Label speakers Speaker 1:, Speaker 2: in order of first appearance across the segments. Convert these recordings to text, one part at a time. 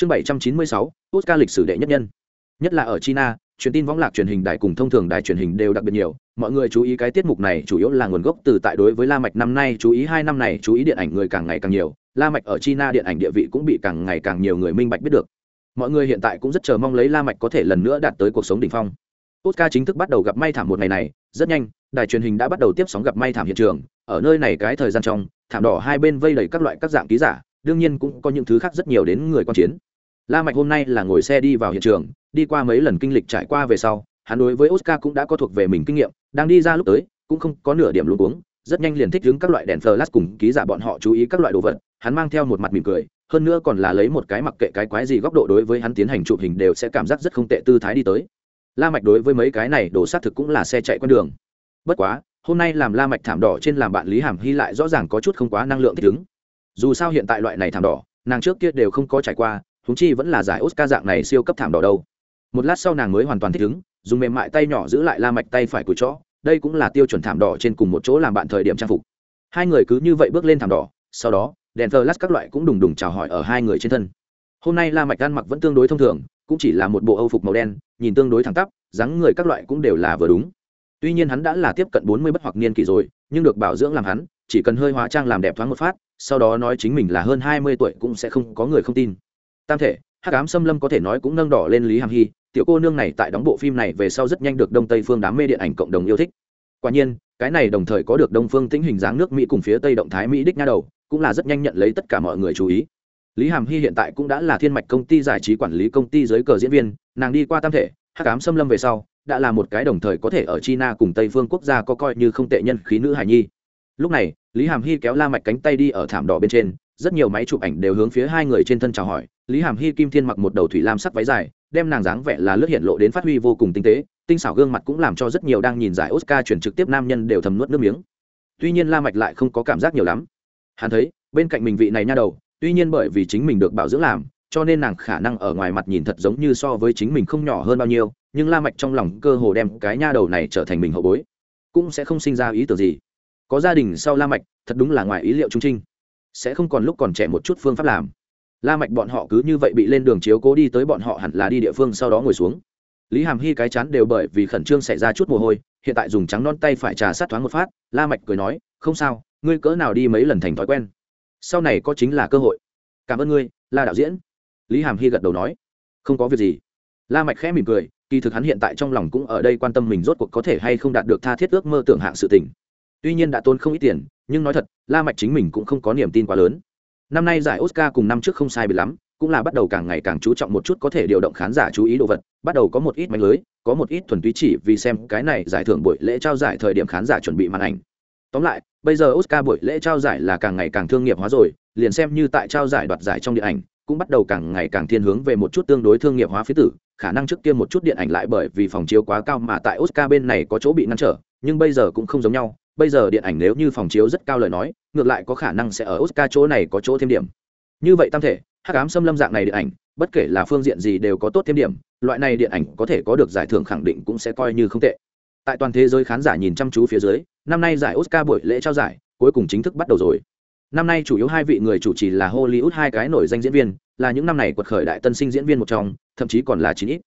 Speaker 1: chương bảy trăm chín mươi sáu, oscar lịch sử đệ nhất nhân. Nhất là ở china, truyền tin võng lạc truyền hình đài cùng thông thường đài truyền hình đều đặc biệt nhiều. Mọi người chú ý cái tiết mục này chủ yếu là nguồn gốc từ tại đối với la mạch năm nay, chú ý hai năm này, chú ý điện ảnh người càng ngày càng nhiều. La mạch ở china điện ảnh địa vị cũng bị càng ngày càng nhiều người minh bạch biết được. Mọi người hiện tại cũng rất chờ mong lấy la mạch có thể lần nữa đạt tới cuộc sống đỉnh phong. Oscar chính thức bắt đầu gặp may thảm một ngày này. Rất nhanh, đài truyền hình đã bắt đầu tiếp sóng gặp may thảm hiện trường. Ở nơi này cái thời gian trong, thảm đỏ hai bên vây đầy các loại các dạng ký giả. Đương nhiên cũng có những thứ khác rất nhiều đến người quan chiến la mạch hôm nay là ngồi xe đi vào hiện trường, đi qua mấy lần kinh lịch trải qua về sau, hắn đối với oscar cũng đã có thuộc về mình kinh nghiệm, đang đi ra lúc tới, cũng không có nửa điểm luống cuống, rất nhanh liền thích ứng các loại đèn flash cùng ký giả bọn họ chú ý các loại đồ vật, hắn mang theo một mặt mỉm cười, hơn nữa còn là lấy một cái mặc kệ cái quái gì góc độ đối với hắn tiến hành chụp hình đều sẽ cảm giác rất không tệ tư thái đi tới. La mạch đối với mấy cái này đồ sát thực cũng là xe chạy quen đường. Bất quá, hôm nay làm la mạch thảm đỏ trên làm bạn lý hàm hy lại rõ ràng có chút không quá năng lượng thích ứng. Dù sao hiện tại loại này thảm đỏ, nàng trước kia đều không có trải qua húng chi vẫn là giải oscar dạng này siêu cấp thảm đỏ đâu. Một lát sau nàng mới hoàn toàn thích ứng, dùng mềm mại tay nhỏ giữ lại la mạch tay phải của chó, đây cũng là tiêu chuẩn thảm đỏ trên cùng một chỗ làm bạn thời điểm trang phục. Hai người cứ như vậy bước lên thảm đỏ, sau đó, đèn thờ lát các loại cũng đùng đùng chào hỏi ở hai người trên thân. Hôm nay la mạch ăn mặc vẫn tương đối thông thường, cũng chỉ là một bộ âu phục màu đen, nhìn tương đối thẳng tắp, dáng người các loại cũng đều là vừa đúng. Tuy nhiên hắn đã là tiếp cận bốn mươi bất hoặc niên kỷ rồi, nhưng được bảo dưỡng làm hắn, chỉ cần hơi hóa trang làm đẹp thoáng một phát, sau đó nói chính mình là hơn hai mươi tuổi cũng sẽ không có người không tin tam thể, hắc ám xâm lâm có thể nói cũng nâng đỏ lên lý hàm hy, tiểu cô nương này tại đóng bộ phim này về sau rất nhanh được đông tây phương đám mê điện ảnh cộng đồng yêu thích. Quả nhiên, cái này đồng thời có được đông phương tĩnh hình dáng nước mỹ cùng phía tây động thái mỹ đích nha đầu, cũng là rất nhanh nhận lấy tất cả mọi người chú ý. Lý hàm hy hiện tại cũng đã là thiên mạch công ty giải trí quản lý công ty giới cờ diễn viên, nàng đi qua tam thể, hắc ám xâm lâm về sau, đã là một cái đồng thời có thể ở china cùng tây phương quốc gia có coi như không tệ nhân khí nữ hải nhi lúc này, lý hàm hy kéo la mạch cánh tay đi ở thảm đỏ bên trên, rất nhiều máy chụp ảnh đều hướng phía hai người trên thân chào hỏi. Lý hàm hy kim thiên mặc một đầu thủy lam sắc váy dài, đem nàng dáng vẻ là lướt hiện lộ đến phát huy vô cùng tinh tế, tinh xảo gương mặt cũng làm cho rất nhiều đang nhìn giải oscar chuyển trực tiếp nam nhân đều thầm nuốt nước miếng. Tuy nhiên la mạch lại không có cảm giác nhiều lắm. Hắn thấy, bên cạnh mình vị này nha đầu, tuy nhiên bởi vì chính mình được bảo dưỡng làm, cho nên nàng khả năng ở ngoài mặt nhìn thật giống như so với chính mình không nhỏ hơn bao nhiêu, nhưng la mạch trong lòng cơ hồ đem cái nha đầu này trở thành mình hậu bối. Cũng sẽ không sinh ra ý tưởng gì có gia đình sau la mạch, thật đúng là ngoài ý liệu trung trinh. Sẽ không còn lúc còn trẻ một chút phương pháp làm. La mạch bọn họ cứ như vậy bị lên đường chiếu cố đi tới bọn họ hẳn là đi địa phương sau đó ngồi xuống. Lý hàm hy cái chán đều bởi vì khẩn trương xảy ra chút mồ hôi, hiện tại dùng trắng non tay phải trà sát thoáng một phát, la mạch cười nói, không sao, ngươi cỡ nào đi mấy lần thành thói quen. Sau này có chính là cơ hội. Cảm ơn ngươi, la đạo diễn. Lý hàm hy gật đầu nói. Không có việc gì. La mạch khẽ mỉm cười, kỳ thực hắn hiện tại trong lòng cũng ở đây quan tâm mình rốt cuộc có thể hay không đạt được tha thiết ước mơ tưởng hạng sự tình tuy nhiên đã tốn không ít tiền, nhưng nói thật, la mạch chính mình cũng không có niềm tin quá lớn. Năm nay giải oscar cùng năm trước không sai biệt lắm, cũng là bắt đầu càng ngày càng chú trọng một chút có thể điều động khán giả chú ý đồ vật, bắt đầu có một ít mánh lưới, có một ít thuần túy chỉ vì xem cái này giải thưởng buổi lễ trao giải thời điểm khán giả chuẩn bị màn ảnh. Tóm lại, bây giờ oscar buổi lễ trao giải là càng ngày càng thương nghiệp hóa rồi, liền xem như tại trao giải đoạt giải trong điện ảnh, cũng bắt đầu càng ngày càng thiên hướng về một chút tương đối thương nghiệp hóa phía tử, khả năng trước kia một chút điện ảnh lại bởi vì phòng chiếu quá cao mà tại oscar bên này có chỗ bị ngăn trở, nhưng bây giờ cũng không giống nhau bây giờ điện ảnh nếu như phòng chiếu rất cao lời nói, ngược lại có khả năng sẽ ở oscar chỗ này có chỗ thêm điểm. Như vậy tam thể, hắc ám xâm lâm dạng này điện ảnh, bất kể là phương diện gì đều có tốt thêm điểm, loại này điện ảnh có thể có được giải thưởng khẳng định cũng sẽ coi như không tệ. Tại toàn thế giới khán giả nhìn chăm chú phía dưới, năm nay giải oscar buổi lễ trao giải, cuối cùng chính thức bắt đầu rồi. Năm nay chủ yếu hai vị người chủ trì là hollywood hai cái nổi danh diễn viên, là những năm này quật khởi đại tân sinh diễn viên một trong, thậm chí còn là chín ít.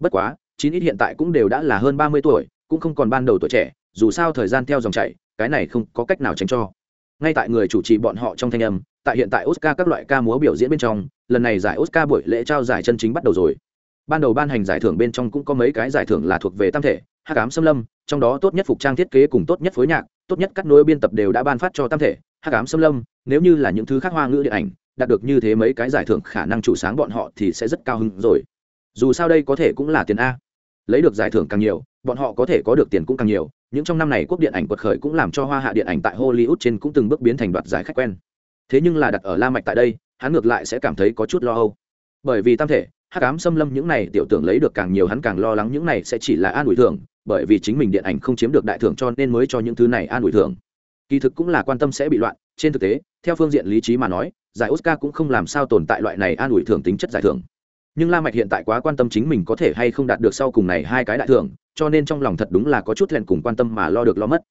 Speaker 1: Bất quá, chín ít hiện tại cũng đều đã là hơn ba mươi tuổi, cũng không còn ban đầu tuổi trẻ dù sao thời gian theo dòng chảy, cái này không có cách nào tránh cho. Ngay tại người chủ trì bọn họ trong thanh âm, tại hiện tại oscar các loại ca múa biểu diễn bên trong, lần này giải oscar buổi lễ trao giải chân chính bắt đầu rồi. Ban đầu ban hành giải thưởng bên trong cũng có mấy cái giải thưởng là thuộc về tam thể hát cám xâm lâm, trong đó tốt nhất phục trang thiết kế cùng tốt nhất phối nhạc, tốt nhất cắt nối biên tập đều đã ban phát cho tam thể hát cám xâm lâm, nếu như là những thứ khác hoa ngữ điện ảnh, đạt được như thế mấy cái giải thưởng khả năng chủ sáng bọn họ thì sẽ rất cao hứng rồi. Dù sao đây có thể cũng là tiền a lấy được giải thưởng càng nhiều, bọn họ có thể có được tiền cũng càng nhiều, những trong năm này quốc điện ảnh quật khởi cũng làm cho hoa hạ điện ảnh tại hollywood trên cũng từng bước biến thành đoạt giải khách quen. Thế nhưng là đặt ở la mạch tại đây, hắn ngược lại sẽ cảm thấy có chút lo âu. Bởi vì tam thể, hắc ám xâm lâm những này tiểu tưởng lấy được càng nhiều hắn càng lo lắng những này sẽ chỉ là an ủi thưởng, bởi vì chính mình điện ảnh không chiếm được đại thưởng cho nên mới cho những thứ này an ủi thưởng. Kỳ thực cũng là quan tâm sẽ bị loạn, trên thực tế, theo phương diện lý trí mà nói, giải oscar cũng không làm sao tồn tại loại này an ủi thưởng tính chất giải thưởng nhưng la mạch hiện tại quá quan tâm chính mình có thể hay không đạt được sau cùng này hai cái đại thưởng, cho nên trong lòng thật đúng là có chút thẹn cùng quan tâm mà lo được lo mất.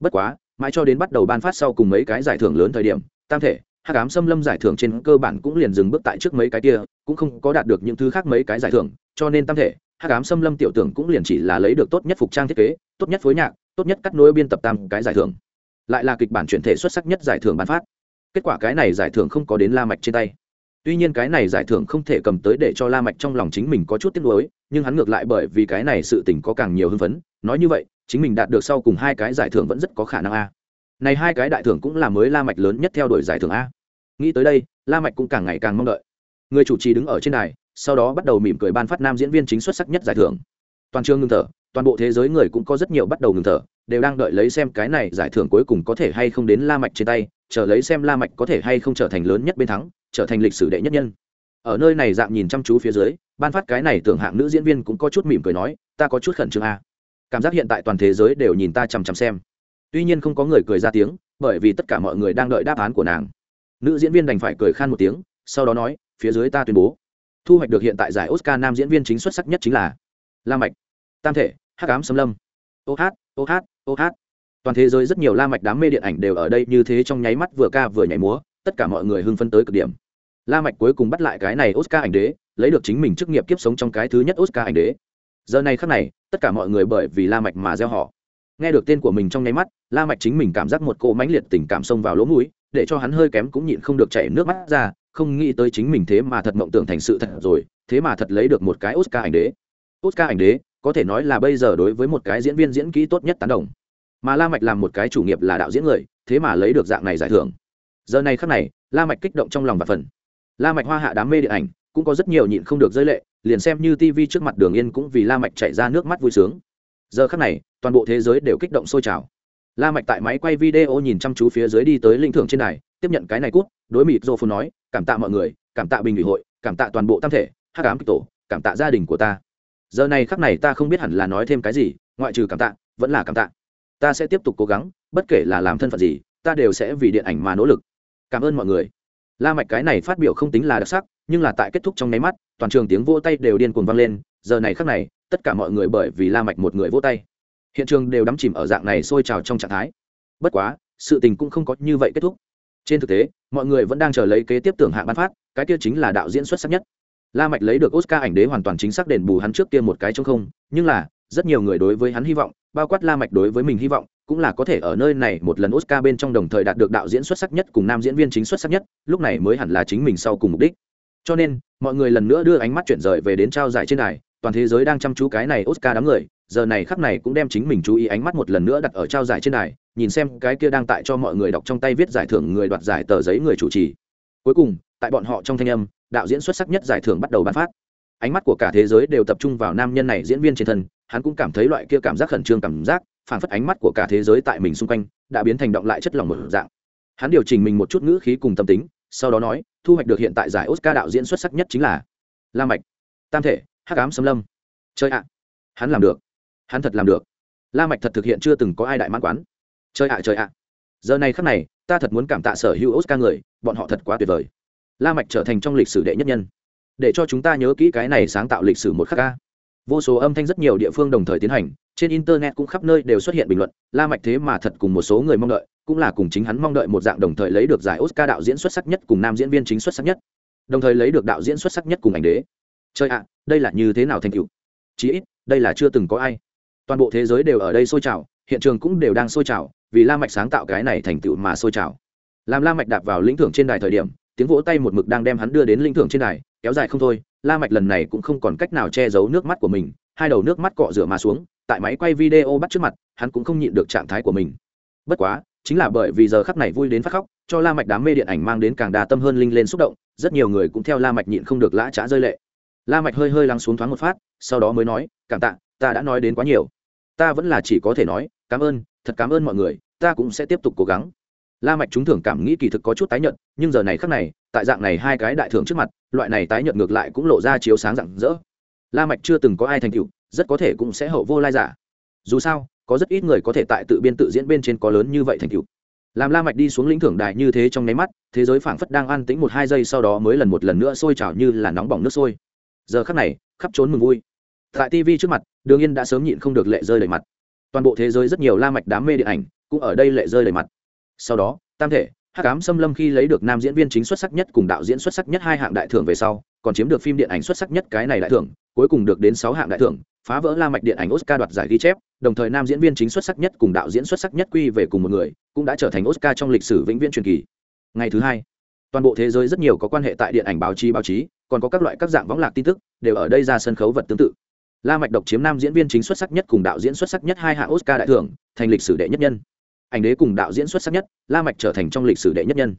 Speaker 1: Bất quá, mãi cho đến bắt đầu ban phát sau cùng mấy cái giải thưởng lớn thời điểm, tam thể, hắc ám xâm lâm giải thưởng trên cơ bản cũng liền dừng bước tại trước mấy cái kia, cũng không có đạt được những thứ khác mấy cái giải thưởng, cho nên tam thể, hắc ám xâm lâm tiểu tưởng cũng liền chỉ là lấy được tốt nhất phục trang thiết kế, tốt nhất phối nhạc, tốt nhất cắt nối biên tập tam cái giải thưởng. Lại là kịch bản chuyển thể xuất sắc nhất giải thưởng ban phát. Kết quả cái này giải thưởng không có đến la mạch trên tay tuy nhiên cái này giải thưởng không thể cầm tới để cho la mạch trong lòng chính mình có chút tiếc nuối, nhưng hắn ngược lại bởi vì cái này sự tình có càng nhiều hưng phấn. Nói như vậy, chính mình đạt được sau cùng hai cái giải thưởng vẫn rất có khả năng a. Này hai cái đại thưởng cũng là mới la mạch lớn nhất theo đuổi giải thưởng a. Nghĩ tới đây, la mạch cũng càng ngày càng mong đợi. Người chủ trì đứng ở trên đài, sau đó bắt đầu mỉm cười ban phát nam diễn viên chính xuất sắc nhất giải thưởng. Toàn trường ngừng thở, toàn bộ thế giới người cũng có rất nhiều bắt đầu ngừng thở, đều đang đợi lấy xem cái này giải thưởng cuối cùng có thể hay không đến la mạch trên tay, chờ lấy xem la mạch có thể hay không trở thành lớn nhất bên thắng trở thành lịch sử đệ nhất nhân. Ở nơi này dạng nhìn chăm chú phía dưới, ban phát cái này tưởng hạng nữ diễn viên cũng có chút mỉm cười nói, ta có chút khẩn trương a. Cảm giác hiện tại toàn thế giới đều nhìn ta chằm chằm xem. Tuy nhiên không có người cười ra tiếng, bởi vì tất cả mọi người đang đợi đáp án của nàng. Nữ diễn viên đành phải cười khan một tiếng, sau đó nói, phía dưới ta tuyên bố, thu hoạch được hiện tại giải oscar nam diễn viên chính xuất sắc nhất chính là la mạch, tam thể, hắc ám xâm lâm. Ô hát ô hát ô hát. Toàn thế giới rất nhiều la mạch đám mê điện ảnh đều ở đây như thế trong nháy mắt vừa ca vừa nhảy múa, tất cả mọi người hưng phấn tới cực điểm la mạch cuối cùng bắt lại cái này oscar ảnh đế, lấy được chính mình chức nghiệp kiếp sống trong cái thứ nhất oscar ảnh đế. Giờ này khắc này, tất cả mọi người bởi vì la mạch mà gieo họ. Nghe được tên của mình trong nháy mắt, la mạch chính mình cảm giác một cỗ mãnh liệt tình cảm xông vào lỗ mũi, để cho hắn hơi kém cũng nhịn không được chảy nước mắt ra, không nghĩ tới chính mình thế mà thật mộng tưởng thành sự thật rồi, thế mà thật lấy được một cái oscar ảnh đế. Oscar ảnh đế, có thể nói là bây giờ đối với một cái diễn viên diễn kỹ tốt nhất tán đồng. Mà la mạch làm một cái chủ nghiệp là đạo diễn người, thế mà lấy được dạng này giải thưởng. Giờ này khắc này, la mạch kích động trong lòng và phần la mạch hoa hạ đám mê điện ảnh cũng có rất nhiều nhịn không được rơi lệ, liền xem như tv trước mặt đường yên cũng vì la mạch chảy ra nước mắt vui sướng. Giờ khắc này, toàn bộ thế giới đều kích động sôi trào. La mạch tại máy quay video nhìn chăm chú phía dưới đi tới linh thưởng trên đài, tiếp nhận cái này cút, đối mịt rô phun nói, cảm tạ mọi người, cảm tạ bình ủy hội, cảm tạ toàn bộ tam thể, hắc ám kịch tổ, cảm tạ gia đình của ta. Giờ này khắc này ta không biết hẳn là nói thêm cái gì, ngoại trừ cảm tạ, vẫn là cảm tạ. Ta sẽ tiếp tục cố gắng, bất kể là làm thân phận gì, ta đều sẽ vì điện ảnh mà nỗ lực. Cảm ơn mọi người la mạch cái này phát biểu không tính là đặc sắc, nhưng là tại kết thúc trong nháy mắt, toàn trường tiếng vỗ tay đều điên cuồng vang lên, giờ này khắc này, tất cả mọi người bởi vì la mạch một người vỗ tay, hiện trường đều đắm chìm ở dạng này sôi trào trong trạng thái. Bất quá, sự tình cũng không có như vậy kết thúc. Trên thực tế, mọi người vẫn đang chờ lấy kế tiếp tưởng hạng ban phát, cái kia chính là đạo diễn xuất sắc nhất. La mạch lấy được oscar ảnh đế hoàn toàn chính xác đền bù hắn trước kia một cái trong không, nhưng là rất nhiều người đối với hắn hy vọng, bao quát la mạch đối với mình hy vọng, cũng là có thể ở nơi này một lần oscar bên trong đồng thời đạt được đạo diễn xuất sắc nhất cùng nam diễn viên chính xuất sắc nhất, lúc này mới hẳn là chính mình sau cùng mục đích. Cho nên, mọi người lần nữa đưa ánh mắt chuyển rời về đến trao giải trên đài, toàn thế giới đang chăm chú cái này oscar đám người, giờ này khắc này cũng đem chính mình chú ý ánh mắt một lần nữa đặt ở trao giải trên đài, nhìn xem cái kia đang tại cho mọi người đọc trong tay viết giải thưởng người đoạt giải tờ giấy người chủ trì. Cuối cùng, tại bọn họ trong thanh âm, đạo diễn xuất sắc nhất giải thưởng bắt đầu bán phát ánh mắt của cả thế giới đều tập trung vào nam nhân này diễn viên trên thân, hắn cũng cảm thấy loại kia cảm giác khẩn trương cảm giác phản phất ánh mắt của cả thế giới tại mình xung quanh, đã biến thành động lại chất lòng một dạng. Hắn điều chỉnh mình một chút ngữ khí cùng tâm tính, sau đó nói, thu hoạch được hiện tại giải oscar đạo diễn xuất sắc nhất chính là la mạch, tam thể, hắc ám xâm lâm. Chơi ạ, hắn làm được, hắn thật làm được. La mạch thật thực hiện chưa từng có ai đại mãn quán. Chơi ạ, trời ạ. Giờ này khắc này, ta thật muốn cảm tạ sở hữu oscar người, bọn họ thật quá tuyệt vời. La mạch trở thành trong lịch sử đệ nhất nhân để cho chúng ta nhớ kỹ cái này sáng tạo lịch sử một khắc ca. Vô số âm thanh rất nhiều địa phương đồng thời tiến hành, trên internet cũng khắp nơi đều xuất hiện bình luận, la mạch thế mà thật cùng một số người mong đợi, cũng là cùng chính hắn mong đợi một dạng đồng thời lấy được giải oscar đạo diễn xuất sắc nhất cùng nam diễn viên chính xuất sắc nhất. Đồng thời lấy được đạo diễn xuất sắc nhất cùng ảnh đế. Chơi ạ, đây là như thế nào thành tựu? Chí ít, đây là chưa từng có ai. Toàn bộ thế giới đều ở đây sôi trào, hiện trường cũng đều đang sôi trào, vì la mạch sáng tạo cái này thành tựu mà sôi trào. Làm la mạch đạp vào lĩnh thưởng trên đài thời điểm, tiếng vỗ tay một mực đang đem hắn đưa đến lĩnh thưởng trên đài kéo dài không thôi, la mạch lần này cũng không còn cách nào che giấu nước mắt của mình, hai đầu nước mắt cọ rửa mà xuống, tại máy quay video bắt trước mặt, hắn cũng không nhịn được trạng thái của mình. Bất quá, chính là bởi vì giờ khắc này vui đến phát khóc, cho la mạch đám mê điện ảnh mang đến càng đa tâm hơn linh lên xúc động, rất nhiều người cũng theo la mạch nhịn không được lã chã rơi lệ. La mạch hơi hơi lắng xuống thoáng một phát, sau đó mới nói, cảm tạ, ta đã nói đến quá nhiều. Ta vẫn là chỉ có thể nói, cảm ơn, thật cảm ơn mọi người, ta cũng sẽ tiếp tục cố gắng la mạch chúng thường cảm nghĩ kỳ thực có chút tái nhợt, nhưng giờ này khắc này, tại dạng này hai cái đại thưởng trước mặt, loại này tái nhợt ngược lại cũng lộ ra chiếu sáng rạng rỡ. La mạch chưa từng có ai thành tựu, rất có thể cũng sẽ hậu vô lai giả. Dù sao, có rất ít người có thể tại tự biên tự diễn bên trên có lớn như vậy thành tựu. Làm la mạch đi xuống lĩnh thưởng đài như thế trong nháy mắt, thế giới phảng phất đang an tĩnh một hai giây sau đó mới lần một lần nữa sôi trào như là nóng bỏng nước sôi. Giờ khắc này, khắp trốn mừng vui. Tại tv trước mặt, đường yên đã sớm nhịn không được lệ rơi đầy mặt. Toàn bộ thế giới rất nhiều la mạch đám mê điện ảnh cũng ở đây lệ rơi đầy mặt sau đó, tam thể, hắc ám xâm lâm khi lấy được nam diễn viên chính xuất sắc nhất cùng đạo diễn xuất sắc nhất hai hạng đại thưởng về sau, còn chiếm được phim điện ảnh xuất sắc nhất cái này đại thưởng, cuối cùng được đến sáu hạng đại thưởng, phá vỡ la mạch điện ảnh oscar đoạt giải ghi chép, đồng thời nam diễn viên chính xuất sắc nhất cùng đạo diễn xuất sắc nhất quy về cùng một người, cũng đã trở thành oscar trong lịch sử vĩnh viễn truyền kỳ. Ngày thứ hai, toàn bộ thế giới rất nhiều có quan hệ tại điện ảnh báo chí báo chí, còn có các loại các dạng võng lạc tin tức, đều ở đây ra sân khấu vật tương tự. La mạch độc chiếm nam diễn viên chính xuất sắc nhất cùng đạo diễn xuất sắc nhất hai hạng oscar đại thưởng, thành lịch sử đệ nhất nhân ảnh đế cùng đạo diễn xuất sắc nhất, la mạch trở thành trong lịch sử đệ nhất nhân.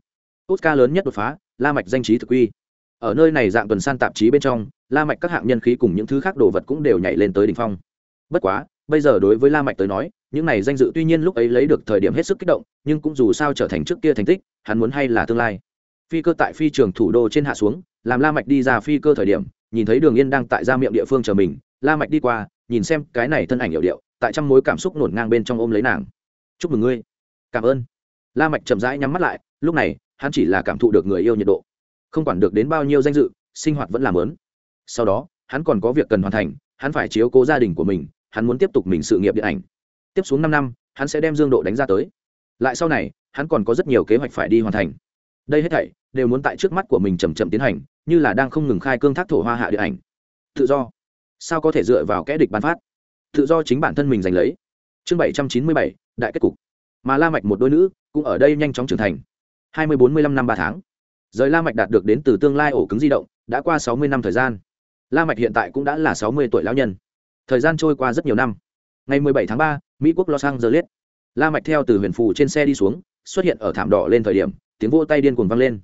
Speaker 1: Oscar lớn nhất đột phá, la mạch danh trí thực quy ở nơi này dạng tuần san tạp chí bên trong, la mạch các hạng nhân khí cùng những thứ khác đồ vật cũng đều nhảy lên tới đỉnh phong. Bất quá, bây giờ đối với la mạch tới nói, những này danh dự tuy nhiên lúc ấy lấy được thời điểm hết sức kích động, nhưng cũng dù sao trở thành trước kia thành tích, hắn muốn hay là tương lai. Phi cơ tại phi trường thủ đô trên hạ xuống, làm la mạch đi ra phi cơ thời điểm, nhìn thấy đường yên đang tại ra miệng địa phương chờ mình, la mạch đi qua, nhìn xem cái này thân ảnh hiệu điệu, tại trăm mối cảm xúc nổn ngang bên trong ôm lấy nàng chúc mừng ngươi. Cảm ơn. La mạch chậm rãi nhắm mắt lại, lúc này, hắn chỉ là cảm thụ được người yêu nhiệt độ. Không quản được đến bao nhiêu danh dự, sinh hoạt vẫn làm lớn. Sau đó, hắn còn có việc cần hoàn thành, hắn phải chiếu cố gia đình của mình, hắn muốn tiếp tục mình sự nghiệp điện ảnh. Tiếp xuống năm năm, hắn sẽ đem dương độ đánh ra tới. Lại sau này, hắn còn có rất nhiều kế hoạch phải đi hoàn thành. Đây hết thảy, đều muốn tại trước mắt của mình chầm chậm tiến hành, như là đang không ngừng khai cương thác thổ hoa hạ điện ảnh. Tự do. Sao có thể dựa vào kẽ địch bán phát? Tự do chính bản thân mình giành lấy chương bảy trăm chín mươi bảy, đại kết cục. Mà la mạch một đôi nữ cũng ở đây nhanh chóng trưởng thành. Hai mươi bốn mươi lăm năm ba tháng. Rời la mạch đạt được đến từ tương lai ổ cứng di động, đã qua sáu mươi năm thời gian. La mạch hiện tại cũng đã là sáu mươi tuổi lão nhân. Thời gian trôi qua rất nhiều năm. Ngày mười bảy tháng ba, mỹ quốc los angeles. La mạch theo từ huyền phù trên xe đi xuống, xuất hiện ở thảm đỏ lên thời điểm, tiếng vỗ tay điên cuồng vang lên.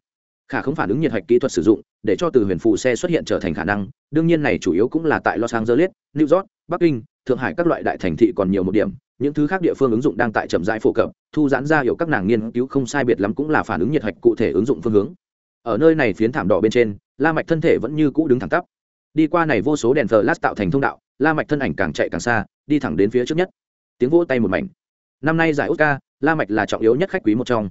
Speaker 1: Khả không phản ứng nhiệt hạch kỹ thuật sử dụng, để cho từ huyền phù xe xuất hiện trở thành khả năng. Đương nhiên này chủ yếu cũng là tại los angeles, new york, bắc kinh, thượng hải các loại đại thành thị còn nhiều một điểm những thứ khác địa phương ứng dụng đang tại chậm rãi phổ cập, thu giãn ra hiểu các nàng nghiên cứu không sai biệt lắm cũng là phản ứng nhiệt hạch cụ thể ứng dụng phương hướng. Ở nơi này phiến thảm đỏ bên trên, la mạch thân thể vẫn như cũ đứng thẳng tắp. Đi qua này vô số đèn flash tạo thành thông đạo, la mạch thân ảnh càng chạy càng xa, đi thẳng đến phía trước nhất. Tiếng vỗ tay một mảnh. Năm nay giải oscar, la mạch là trọng yếu nhất khách quý một trong.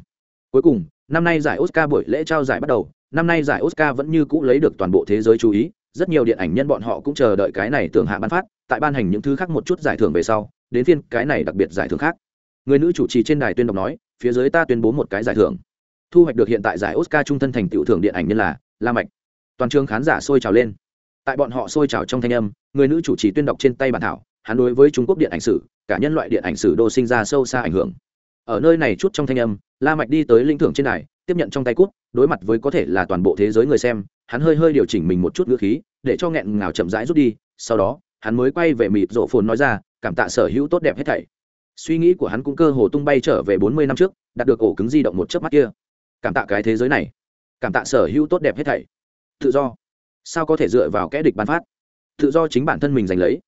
Speaker 1: Cuối cùng, năm nay giải oscar buổi lễ trao giải bắt đầu, năm nay giải oscar vẫn như cũ lấy được toàn bộ thế giới chú ý, rất nhiều điện ảnh nhân bọn họ cũng chờ đợi cái này tưởng hạ ban phát, tại ban hành những thứ khác một chút giải thưởng về sau đến phiên cái này đặc biệt giải thưởng khác. Người nữ chủ trì trên đài tuyên đọc nói, phía dưới ta tuyên bố một cái giải thưởng. Thu hoạch được hiện tại giải oscar trung thân thành tiểu thưởng điện ảnh nhân là la mạch. Toàn trường khán giả sôi trào lên. Tại bọn họ sôi trào trong thanh âm, người nữ chủ trì tuyên đọc trên tay bản thảo, hắn đối với trung quốc điện ảnh sử, cả nhân loại điện ảnh sử đô sinh ra sâu xa ảnh hưởng. Ở nơi này chút trong thanh âm, la mạch đi tới linh thưởng trên đài, tiếp nhận trong tay cút, đối mặt với có thể là toàn bộ thế giới người xem, hắn hơi hơi điều chỉnh mình một chút ngữ khí, để cho nghẹn ngào chậm rãi rút đi, sau đó, hắn mới quay về mịt rộ phồn nói ra cảm tạ sở hữu tốt đẹp hết thảy. Suy nghĩ của hắn cũng cơ hồ tung bay trở về bốn mươi năm trước, đạt được ổ cứng di động một chớp mắt kia. Cảm tạ cái thế giới này. Cảm tạ sở hữu tốt đẹp hết thảy. Tự do. Sao có thể dựa vào kẽ địch bán phát? Tự do chính bản thân mình giành lấy.